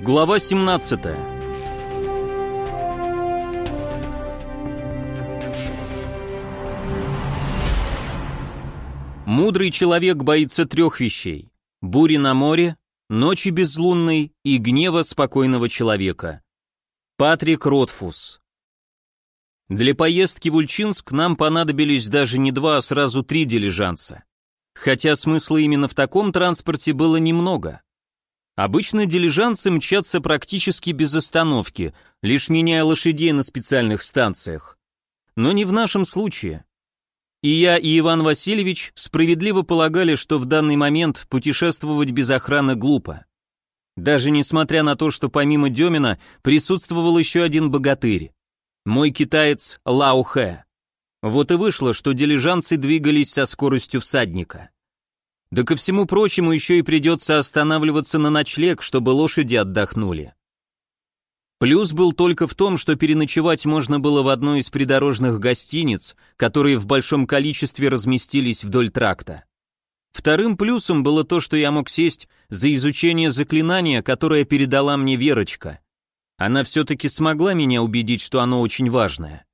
Глава 17 Мудрый человек боится трех вещей. Бури на море, ночи безлунной и гнева спокойного человека. Патрик Ротфус Для поездки в Ульчинск нам понадобились даже не два, а сразу три дилижанса. Хотя смысла именно в таком транспорте было немного. Обычно дилижансы мчатся практически без остановки, лишь меняя лошадей на специальных станциях. Но не в нашем случае. И я, и Иван Васильевич справедливо полагали, что в данный момент путешествовать без охраны глупо. Даже несмотря на то, что помимо Демина присутствовал еще один богатырь. Мой китаец Лао Хэ. Вот и вышло, что дилижанцы двигались со скоростью всадника. Да ко всему прочему еще и придется останавливаться на ночлег, чтобы лошади отдохнули. Плюс был только в том, что переночевать можно было в одной из придорожных гостиниц, которые в большом количестве разместились вдоль тракта. Вторым плюсом было то, что я мог сесть за изучение заклинания, которое передала мне Верочка. Она все-таки смогла меня убедить, что оно очень важное.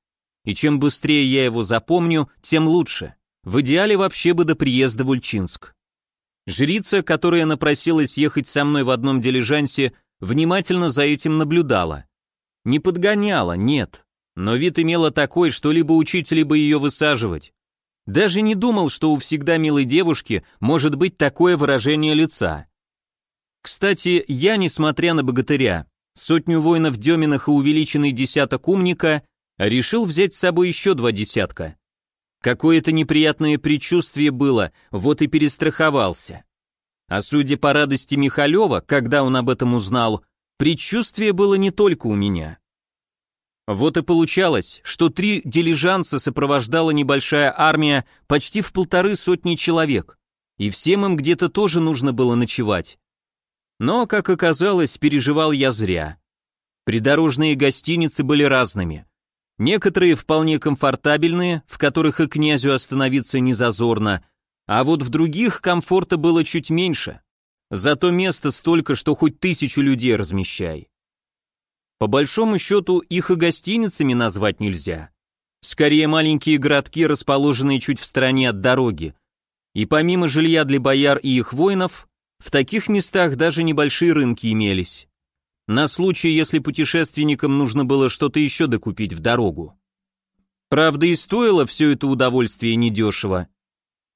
И чем быстрее я его запомню, тем лучше. В идеале вообще бы до приезда в Ульчинск. Жрица, которая напросилась ехать со мной в одном дилижансе, внимательно за этим наблюдала. Не подгоняла, нет, но вид имела такой, что либо учить, либо ее высаживать. Даже не думал, что у всегда милой девушки может быть такое выражение лица. Кстати, я, несмотря на богатыря, сотню воинов Деминых и увеличенный десяток умника, решил взять с собой еще два десятка. Какое-то неприятное предчувствие было, вот и перестраховался. А судя по радости Михалева, когда он об этом узнал, предчувствие было не только у меня. Вот и получалось, что три дилижанса сопровождала небольшая армия почти в полторы сотни человек, и всем им где-то тоже нужно было ночевать. Но, как оказалось, переживал я зря. Придорожные гостиницы были разными. Некоторые вполне комфортабельные, в которых и князю остановиться не зазорно, а вот в других комфорта было чуть меньше. Зато места столько, что хоть тысячу людей размещай. По большому счету, их и гостиницами назвать нельзя. Скорее, маленькие городки, расположенные чуть в стороне от дороги. И помимо жилья для бояр и их воинов, в таких местах даже небольшие рынки имелись на случай, если путешественникам нужно было что-то еще докупить в дорогу. Правда, и стоило все это удовольствие недешево.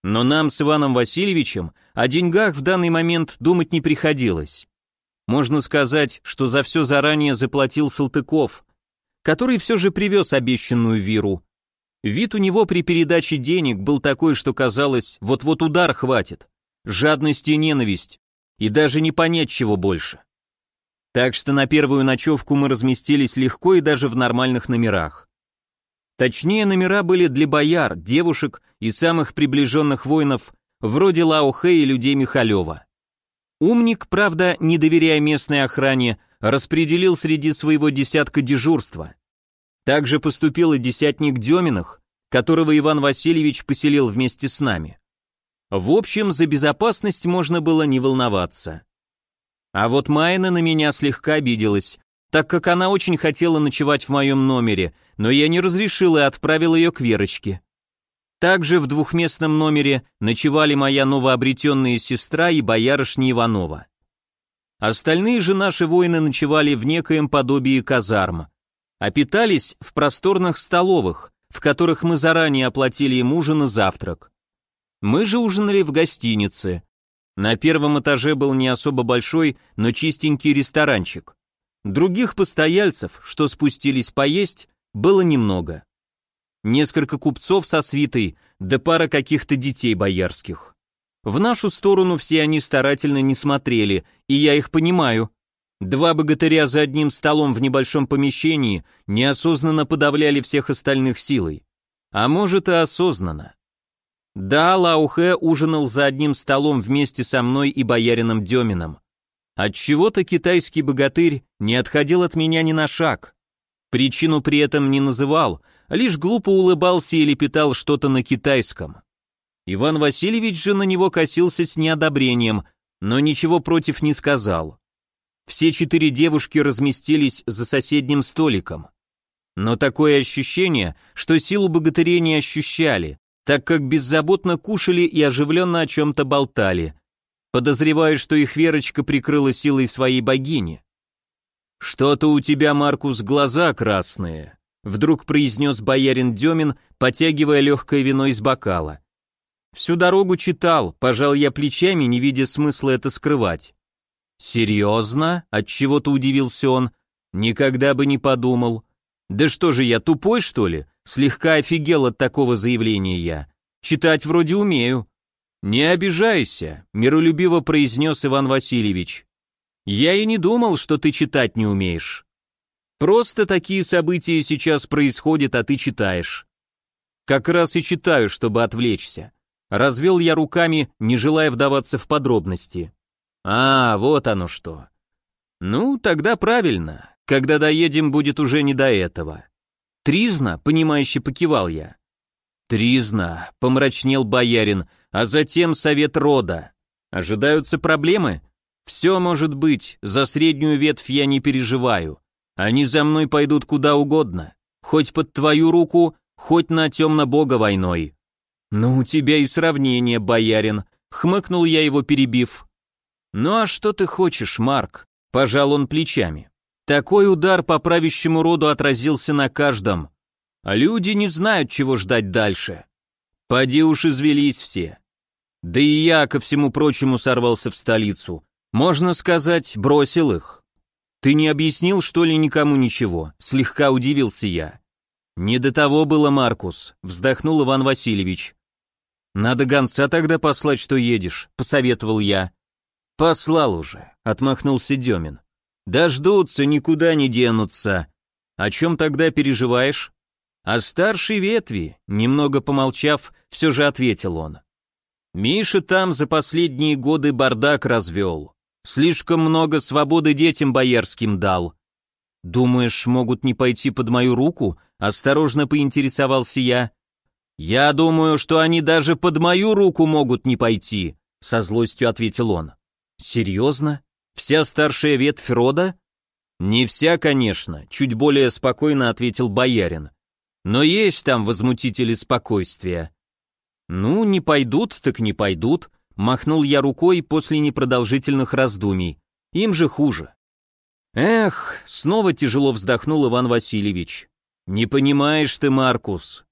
Но нам с Иваном Васильевичем о деньгах в данный момент думать не приходилось. Можно сказать, что за все заранее заплатил Салтыков, который все же привез обещанную виру. Вид у него при передаче денег был такой, что казалось, вот-вот удар хватит. Жадность и ненависть. И даже не понять чего больше. Так что на первую ночевку мы разместились легко и даже в нормальных номерах. Точнее, номера были для бояр, девушек и самых приближенных воинов, вроде Лао Хэ и людей Михалева. Умник, правда, не доверяя местной охране, распределил среди своего десятка дежурства. Также поступил и десятник Деминых, которого Иван Васильевич поселил вместе с нами. В общем, за безопасность можно было не волноваться. А вот Майна на меня слегка обиделась, так как она очень хотела ночевать в моем номере, но я не разрешил и отправил ее к Верочке. Также в двухместном номере ночевали моя новообретенная сестра и боярышня Иванова. Остальные же наши воины ночевали в некоем подобии казарм, а питались в просторных столовых, в которых мы заранее оплатили им ужин и завтрак. Мы же ужинали в гостинице, на первом этаже был не особо большой, но чистенький ресторанчик. Других постояльцев, что спустились поесть, было немного. Несколько купцов со свитой, да пара каких-то детей боярских. В нашу сторону все они старательно не смотрели, и я их понимаю. Два богатыря за одним столом в небольшом помещении неосознанно подавляли всех остальных силой. А может и осознанно. Да, Лаухэ ужинал за одним столом вместе со мной и боярином Демином. Отчего-то китайский богатырь не отходил от меня ни на шаг. Причину при этом не называл, лишь глупо улыбался и лепетал что-то на китайском. Иван Васильевич же на него косился с неодобрением, но ничего против не сказал. все четыре девушки разместились за соседним столиком. Но такое ощущение, что силу богатырей не ощущали, так как беззаботно кушали и оживленно о чем-то болтали. Подозреваю, что их Верочка прикрыла силой своей богини. «Что-то у тебя, Маркус, глаза красные», — вдруг произнес боярин Демин, потягивая легкое вино из бокала. «Всю дорогу читал, пожал я плечами, не видя смысла это скрывать». «Серьезно?» — отчего-то удивился он. «Никогда бы не подумал. Да что же я, тупой, что ли? Слегка офигел от такого заявления я. Читать вроде умею». «Не обижайся», — миролюбиво произнес Иван Васильевич. «Я и не думал, что ты читать не умеешь. Просто такие события сейчас происходят, а ты читаешь». «Как раз и читаю, чтобы отвлечься». Развел я руками, не желая вдаваться в подробности. «А, вот оно что». «Ну, тогда правильно. Когда доедем, будет уже не до этого». «Тризна?» — понимающе покивал я. «Тризна», — помрачнел боярин, а затем совет рода. Ожидаются проблемы? Все может быть, за среднюю ветвь я не переживаю. Они за мной пойдут куда угодно, хоть под твою руку, хоть на темно-бога войной. Ну, у тебя и сравнение, боярин, хмыкнул я его перебив. Ну а что ты хочешь, Марк? Пожал он плечами. Такой удар по правящему роду отразился на каждом. А люди не знают, чего ждать дальше. Поди уж извелись все. Да и я, ко всему прочему, сорвался в столицу. Можно сказать, бросил их. Ты не объяснил, что ли, никому ничего? Слегка удивился я. Не до того было, Маркус, вздохнул Иван Васильевич. Надо гонца тогда послать, что едешь, посоветовал я. Послал уже, отмахнулся Демин. Дождутся, никуда не денутся. О чем тогда переживаешь? А старшей ветви, немного помолчав, все же ответил он. Миша там за последние годы бардак развел. Слишком много свободы детям боярским дал. Думаешь, могут не пойти под мою руку? Осторожно поинтересовался я. Я думаю, что они даже под мою руку могут не пойти, со злостью ответил он. Серьезно? Вся старшая ветвь рода? Не вся, конечно, чуть более спокойно ответил боярин. Но есть там возмутители спокойствия. Ну, не пойдут, так не пойдут, махнул я рукой после непродолжительных раздумий. Им же хуже. Эх, снова тяжело вздохнул Иван Васильевич. Не понимаешь ты, Маркус.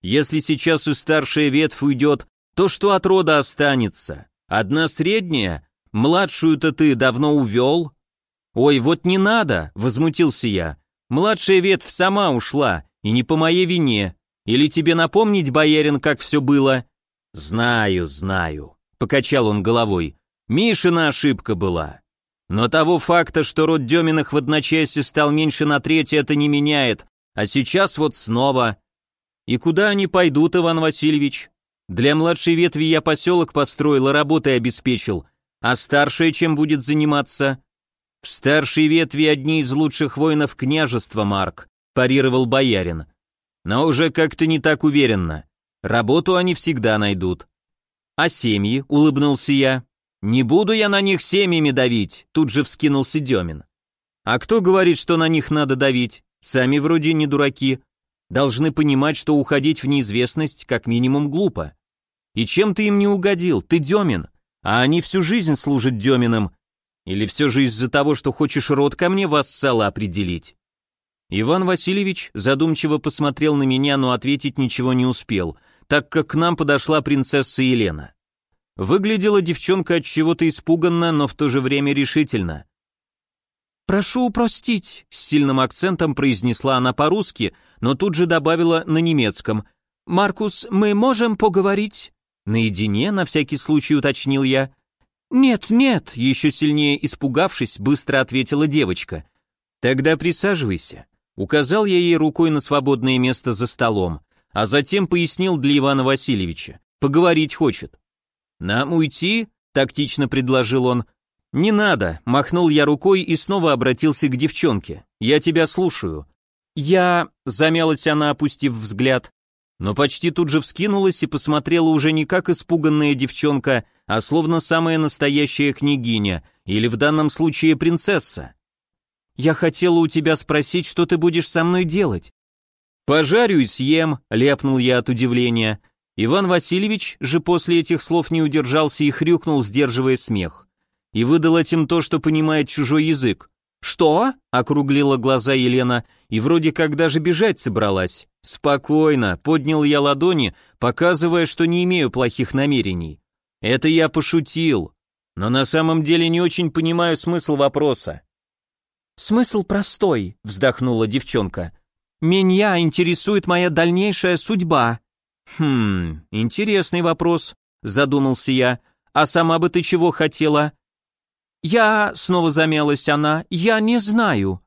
Если сейчас и старшая ветвь уйдет, то что от рода останется? Одна средняя? Младшую-то ты давно увел? Ой, вот не надо, возмутился я. Младшая ветвь сама ушла, и не по моей вине. Или тебе напомнить, боярин, как все было? Знаю, знаю, покачал он головой. Мишина ошибка была. Но того факта, что род Деминых в одночасье стал меньше на треть, это не меняет. А сейчас вот снова. И куда они пойдут, Иван Васильевич? Для младшей ветви я поселок построил и работой обеспечил. А старшая чем будет заниматься? В старшей ветви одни из лучших воинов княжества, Марк парировал боярин. Но уже как-то не так уверенно. Работу они всегда найдут. А семьи, улыбнулся я. Не буду я на них семьями давить, тут же вскинулся Демин. А кто говорит, что на них надо давить? Сами вроде не дураки. Должны понимать, что уходить в неизвестность как минимум глупо. И чем ты им не угодил? Ты Демин. А они всю жизнь служат Деминым. Или все же из-за того, что хочешь род ко мне вассала определить? Иван Васильевич задумчиво посмотрел на меня, но ответить ничего не успел, так как к нам подошла принцесса Елена. Выглядела девчонка от чего-то испуганно, но в то же время решительно. «Прошу упростить», — с сильным акцентом произнесла она по-русски, но тут же добавила на немецком. «Маркус, мы можем поговорить?» «Наедине?» — на всякий случай уточнил я. «Нет, нет», — еще сильнее испугавшись, быстро ответила девочка. «Тогда присаживайся». Указал я ей рукой на свободное место за столом, а затем пояснил для Ивана Васильевича. Поговорить хочет. «Нам уйти?» — тактично предложил он. «Не надо», — махнул я рукой и снова обратился к девчонке. «Я тебя слушаю». «Я...» — замялась она, опустив взгляд, но почти тут же вскинулась и посмотрела уже не как испуганная девчонка, а словно самая настоящая княгиня, или в данном случае принцесса? Я хотела у тебя спросить, что ты будешь со мной делать. Пожарю и съем, ляпнул я от удивления. Иван Васильевич же после этих слов не удержался и хрюкнул, сдерживая смех. И выдал этим то, что понимает чужой язык. «Что?» — округлила глаза Елена, и вроде как даже бежать собралась. «Спокойно», — поднял я ладони, показывая, что не имею плохих намерений. «Это я пошутил, но на самом деле не очень понимаю смысл вопроса». «Смысл простой», — вздохнула девчонка. «Меня интересует моя дальнейшая судьба». «Хм, интересный вопрос», — задумался я. «А сама бы ты чего хотела?» «Я...» — снова замялась она. «Я не знаю.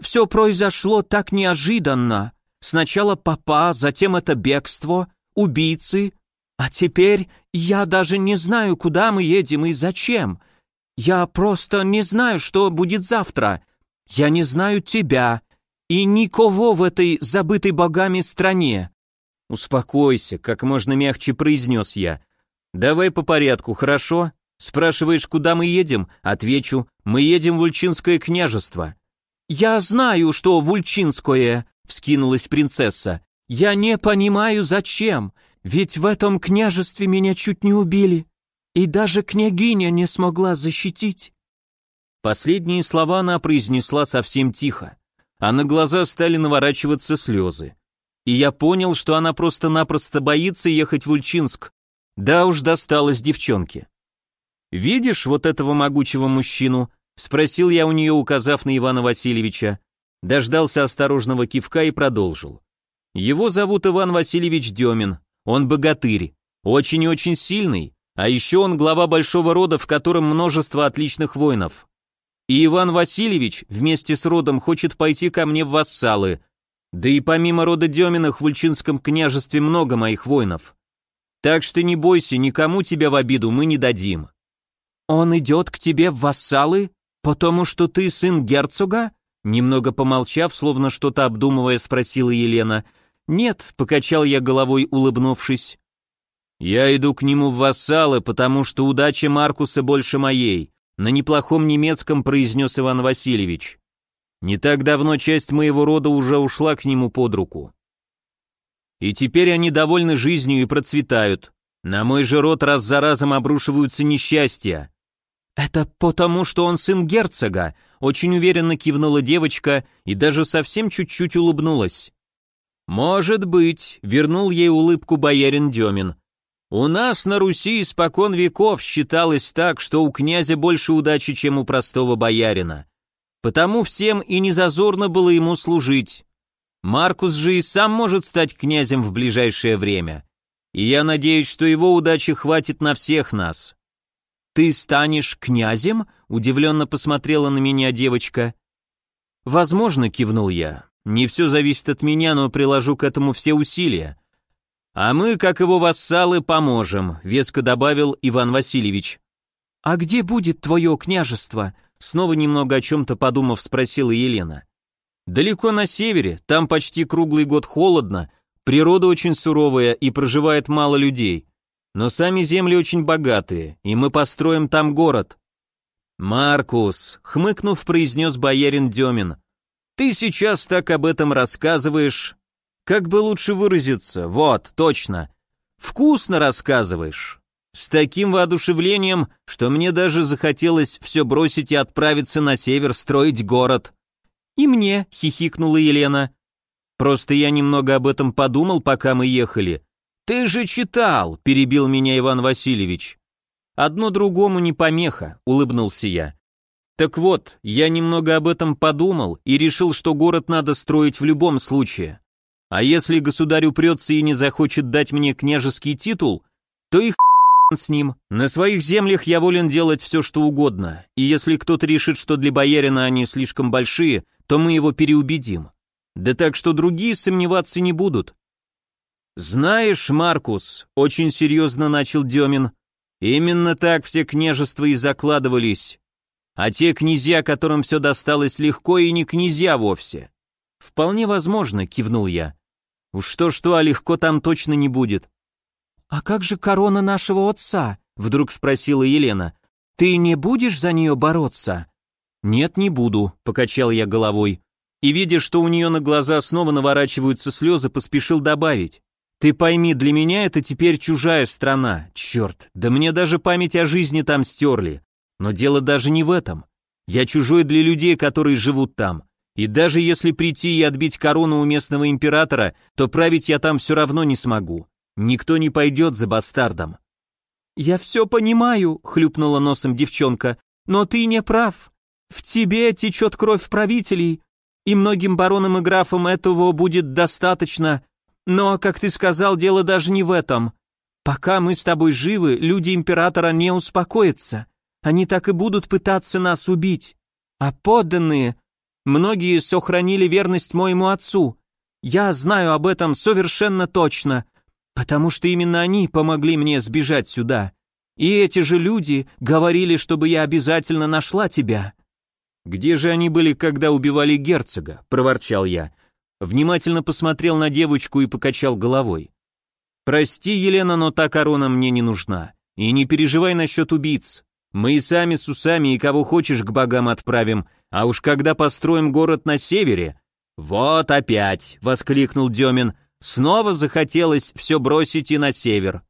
Все произошло так неожиданно. Сначала папа, затем это бегство, убийцы. А теперь я даже не знаю, куда мы едем и зачем. Я просто не знаю, что будет завтра. Я не знаю тебя и никого в этой забытой богами стране». «Успокойся», — как можно мягче произнес я. «Давай по порядку, хорошо? Спрашиваешь, куда мы едем? Отвечу, мы едем в Ульчинское княжество. Я знаю, что в Ульчинское, вскинулась принцесса. Я не понимаю, зачем, ведь в этом княжестве меня чуть не убили, и даже княгиня не смогла защитить. Последние слова она произнесла совсем тихо, а на глаза стали наворачиваться слезы. И я понял, что она просто-напросто боится ехать в Ульчинск. Да уж досталось девчонке. «Видишь вот этого могучего мужчину?» — спросил я у нее, указав на Ивана Васильевича. Дождался осторожного кивка и продолжил. «Его зовут Иван Васильевич Демин. Он богатырь, очень и очень сильный, а еще он глава большого рода, в котором множество отличных воинов. И Иван Васильевич вместе с родом хочет пойти ко мне в вассалы. Да и помимо рода Деминых в Ульчинском княжестве много моих воинов. Так что не бойся, никому тебя в обиду мы не дадим». «Он идет к тебе в вассалы, потому что ты сын герцога?» Немного помолчав, словно что-то обдумывая, спросила Елена. «Нет», — покачал я головой, улыбнувшись. «Я иду к нему в вассалы, потому что удача Маркуса больше моей», на неплохом немецком произнес Иван Васильевич. «Не так давно часть моего рода уже ушла к нему под руку. И теперь они довольны жизнью и процветают. На мой же род раз за разом обрушиваются несчастья. «Это потому, что он сын герцога», — очень уверенно кивнула девочка и даже совсем чуть-чуть улыбнулась. «Может быть», — вернул ей улыбку боярин Демин. «У нас на Руси испокон веков считалось так, что у князя больше удачи, чем у простого боярина. Потому всем и не зазорно было ему служить. Маркус же и сам может стать князем в ближайшее время. И я надеюсь, что его удачи хватит на всех нас». «Ты станешь князем?» — удивленно посмотрела на меня девочка. «Возможно», — кивнул я. «Не все зависит от меня, но приложу к этому все усилия». «А мы, как его вассалы, поможем», — веско добавил Иван Васильевич. «А где будет твое княжество?» Снова немного о чем-то подумав, спросила Елена. «Далеко на севере, там почти круглый год холодно, природа очень суровая и проживает мало людей. Но сами земли очень богатые, и мы построим там город». «Маркус», — хмыкнув, произнес боярин Демин, «ты сейчас так об этом рассказываешь. Как бы лучше выразиться? Вот, точно. Вкусно рассказываешь. С таким воодушевлением, что мне даже захотелось все бросить и отправиться на север строить город». «И мне», — хихикнула Елена. «Просто я немного об этом подумал, пока мы ехали, «Ты же читал», — перебил меня Иван Васильевич. «Одно другому не помеха», — улыбнулся я. «Так вот, я немного об этом подумал и решил, что город надо строить в любом случае. А если государь упрется и не захочет дать мне княжеский титул, то их с ним. На своих землях я волен делать все, что угодно, и если кто-то решит, что для боярина они слишком большие, то мы его переубедим. Да так что другие сомневаться не будут. «Знаешь, Маркус», — очень серьезно начал Демин, «именно так все княжества и закладывались. А те князья, которым все досталось легко, и не князья вовсе». «Вполне возможно», — кивнул я. «Уж что-что, а легко там точно не будет». «А как же корона нашего отца?» — вдруг спросила Елена. Ты не будешь за нее бороться?» «Нет, не буду», — покачал я головой. И, видя, что у нее на глаза снова наворачиваются слезы, поспешил добавить. «Ты пойми, для меня это теперь чужая страна. Черт, да мне даже память о жизни там стерли. Но дело даже не в этом. Я чужой для людей, которые живут там. И даже если прийти и отбить корону у местного императора, то править я там все равно не смогу. Никто не пойдет за бастардом». «Я все понимаю», — хлюпнула носом девчонка, «но ты не прав. В тебе течет кровь правителей, и многим баронам и графам этого будет достаточно. Но, как ты сказал, дело даже не в этом. Пока мы с тобой живы, люди императора не успокоятся. Они так и будут пытаться нас убить. А подданные... Многие сохранили верность моему отцу. Я знаю об этом совершенно точно, потому что именно они помогли мне сбежать сюда. И эти же люди говорили, чтобы я обязательно нашла тебя. «Где же они были, когда убивали герцога?» – проворчал я. Внимательно посмотрел на девочку и покачал головой. «Прости, Елена, но та корона мне не нужна. И не переживай насчет убийц. Мы и сами с усами и кого хочешь к богам отправим, а уж когда построим город на севере...» «Вот опять!» — воскликнул Демин. «Снова захотелось все бросить и на север».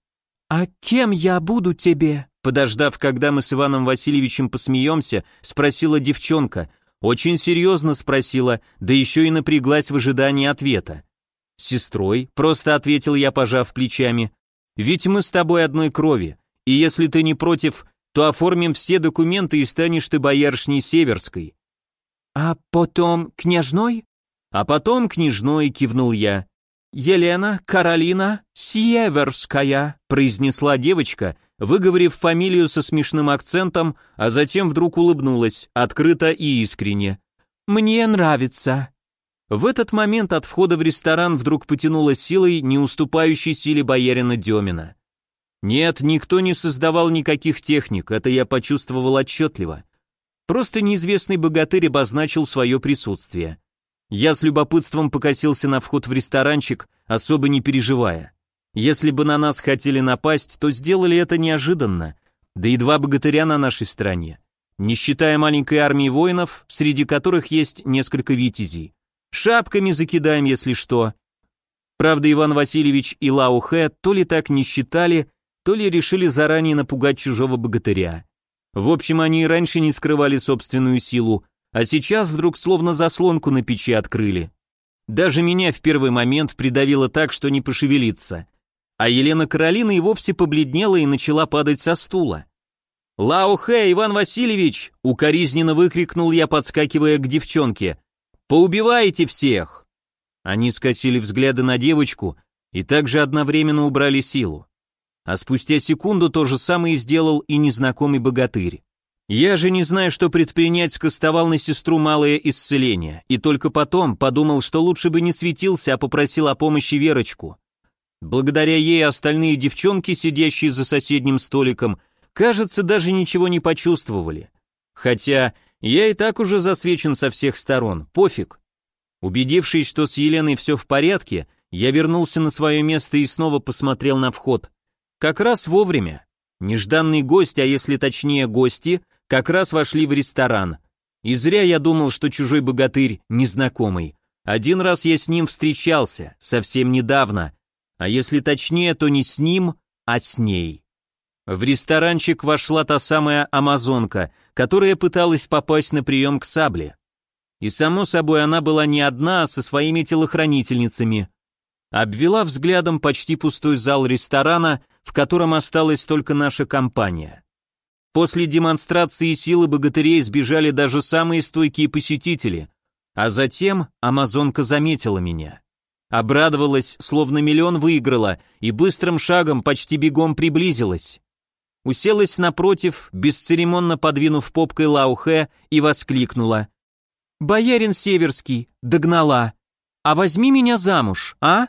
«А кем я буду тебе?» Подождав, когда мы с Иваном Васильевичем посмеемся, спросила девчонка. Очень серьезно спросила, да еще и напряглась в ожидании ответа. «Сестрой», — просто ответил я, пожав плечами. «Ведь мы с тобой одной крови, и если ты не против, то оформим все документы и станешь ты бояршней Северской». «А потом княжной?» «А потом княжной», — кивнул я. «Елена Каролина Северская», — произнесла девочка, выговорив фамилию со смешным акцентом, а затем вдруг улыбнулась, открыто и искренне. «Мне нравится». В этот момент от входа в ресторан вдруг потянуло силой, не уступающей силе боярина Демина. Нет, никто не создавал никаких техник, это я почувствовал отчетливо. Просто неизвестный богатырь обозначил свое присутствие. Я с любопытством покосился на вход в ресторанчик, особо не переживая. Если бы на нас хотели напасть, то сделали это неожиданно. Да и два богатыря на нашей стороне. Не считая маленькой армии воинов, среди которых есть несколько витязей. Шапками закидаем, если что. Правда, Иван Васильевич и Лао Хэ то ли так не считали, то ли решили заранее напугать чужого богатыря. В общем, они и раньше не скрывали собственную силу, а сейчас вдруг словно заслонку на печи открыли. Даже меня в первый момент придавило так, что не пошевелиться а Елена Каролина и вовсе побледнела и начала падать со стула. «Лао Хэ, Иван Васильевич!» — укоризненно выкрикнул я, подскакивая к девчонке. «Поубивайте всех!» Они скосили взгляды на девочку и также одновременно убрали силу. А спустя секунду то же самое сделал и незнакомый богатырь. Я же, не зная, что предпринять, скостовал на сестру малое исцеление, и только потом подумал, что лучше бы не светился, а попросил о помощи Верочку. Благодаря ей остальные девчонки, сидящие за соседним столиком, кажется, даже ничего не почувствовали. Хотя я и так уже засвечен со всех сторон, пофиг. Убедившись, что с Еленой все в порядке, я вернулся на свое место и снова посмотрел на вход. Как раз вовремя. Нежданный гость, а если точнее гости, как раз вошли в ресторан. И зря я думал, что чужой богатырь незнакомый. Один раз я с ним встречался, совсем недавно, а если точнее, то не с ним, а с ней. В ресторанчик вошла та самая амазонка, которая пыталась попасть на прием к сабле. И само собой она была не одна, а со своими телохранительницами. Обвела взглядом почти пустой зал ресторана, в котором осталась только наша компания. После демонстрации силы богатырей сбежали даже самые стойкие посетители, а затем амазонка заметила меня. Обрадовалась, словно миллион выиграла, и быстрым шагом почти бегом приблизилась. Уселась напротив, бесцеремонно подвинув попкой Лаухе, и воскликнула. «Боярин Северский, догнала! А возьми меня замуж, а?»